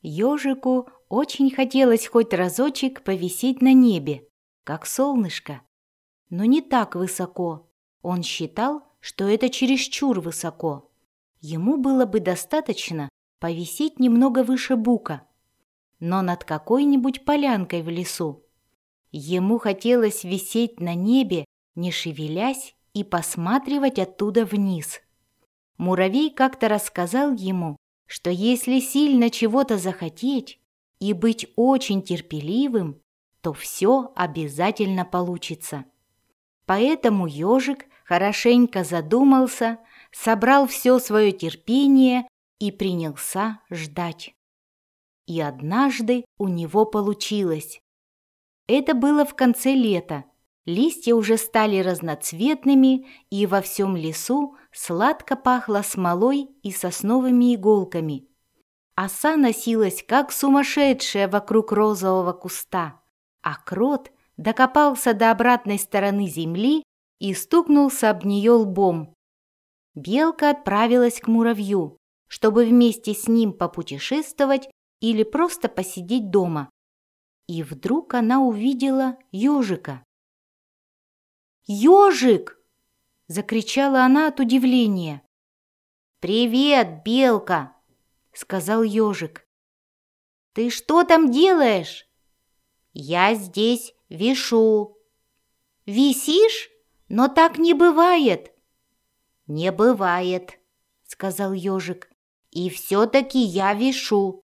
Ёжику очень хотелось хоть разочек повисеть на небе, как солнышко, но не так высоко. Он считал, что это чересчур высоко. Ему было бы достаточно повисеть немного выше бука, но над какой-нибудь полянкой в лесу. Ему хотелось висеть на небе, не шевелясь, и посматривать оттуда вниз. Муравей как-то рассказал ему, что если сильно чего-то захотеть и быть очень терпеливым, то все обязательно получится. Поэтому ежик хорошенько задумался, собрал все свое терпение и принялся ждать. И однажды у него получилось. Это было в конце лета. Листья уже стали разноцветными, и во всем лесу сладко пахло смолой и сосновыми иголками. Оса носилась, как сумасшедшая вокруг розового куста, а крот докопался до обратной стороны земли и стукнулся об нее лбом. Белка отправилась к муравью, чтобы вместе с ним попутешествовать или просто посидеть дома. И вдруг она увидела ежика. «Ежик!» – закричала она от удивления. «Привет, белка!» – сказал ежик. «Ты что там делаешь?» «Я здесь вишу». «Висишь? Но так не бывает!» «Не бывает», — сказал ежик. «И все-таки я вишу».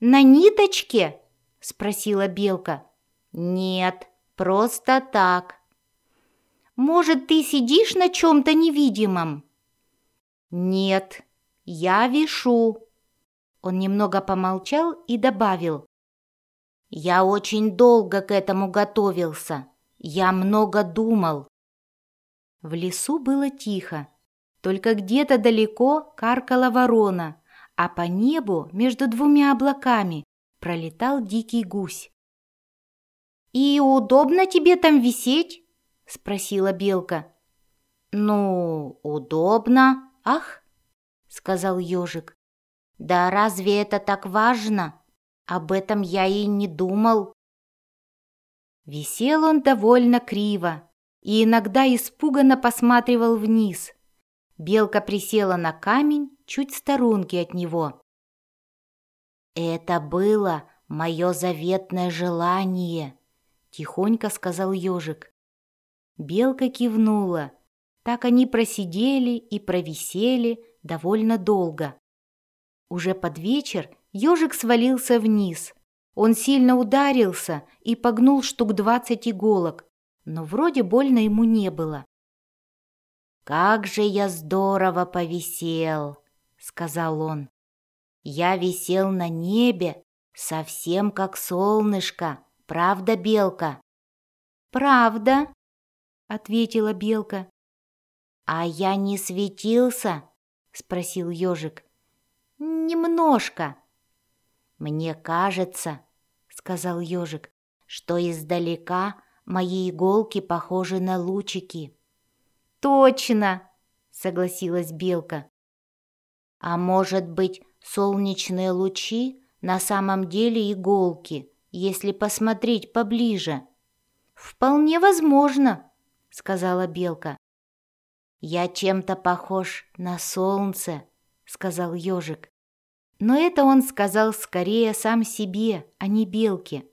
«На ниточке?» — спросила белка. «Нет, просто так». «Может, ты сидишь на чем-то невидимом?» «Нет, я вишу». Он немного помолчал и добавил. «Я очень долго к этому готовился. Я много думал. В лесу было тихо, только где-то далеко каркала ворона, а по небу между двумя облаками пролетал дикий гусь. «И удобно тебе там висеть?» — спросила белка. «Ну, удобно, ах!» — сказал ежик. «Да разве это так важно? Об этом я и не думал». Висел он довольно криво, и иногда испуганно посматривал вниз. Белка присела на камень чуть в сторонке от него. «Это было мое заветное желание», — тихонько сказал ежик. Белка кивнула. Так они просидели и провисели довольно долго. Уже под вечер ежик свалился вниз. Он сильно ударился и погнул штук двадцать иголок, но вроде больно ему не было. «Как же я здорово повисел!» — сказал он. «Я висел на небе, совсем как солнышко, правда, Белка?» «Правда», — ответила Белка. «А я не светился?» — спросил ежик. «Немножко». «Мне кажется», — сказал ежик, — «что издалека Мои иголки похожи на лучики». «Точно!» — согласилась Белка. «А может быть, солнечные лучи на самом деле иголки, если посмотреть поближе?» «Вполне возможно», — сказала Белка. «Я чем-то похож на солнце», — сказал ежик. Но это он сказал скорее сам себе, а не Белке.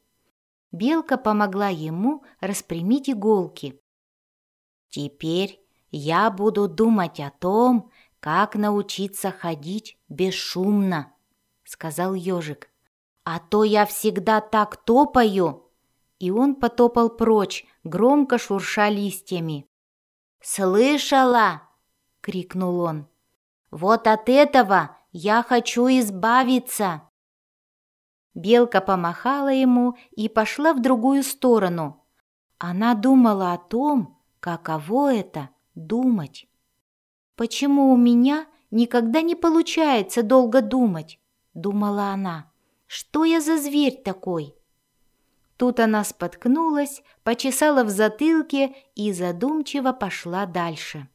Белка помогла ему распрямить иголки. «Теперь я буду думать о том, как научиться ходить бесшумно», — сказал ежик. «А то я всегда так топаю!» И он потопал прочь, громко шурша листьями. «Слышала!» — крикнул он. «Вот от этого я хочу избавиться!» Белка помахала ему и пошла в другую сторону. Она думала о том, каково это — думать. «Почему у меня никогда не получается долго думать?» — думала она. «Что я за зверь такой?» Тут она споткнулась, почесала в затылке и задумчиво пошла дальше.